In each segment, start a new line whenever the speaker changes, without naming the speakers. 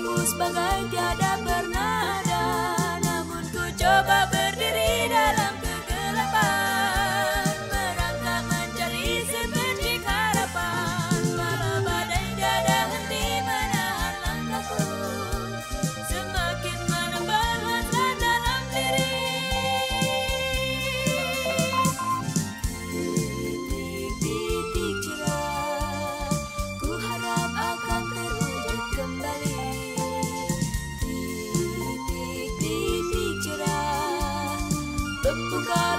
kamu sebagai tiada ber どこか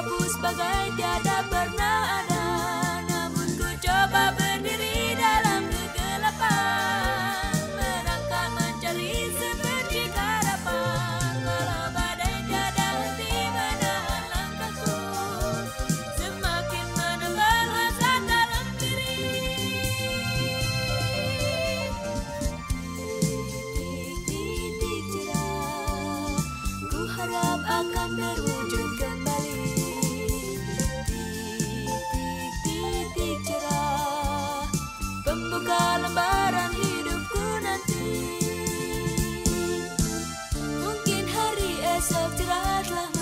kabus bagai tiada pernah. soaked it out like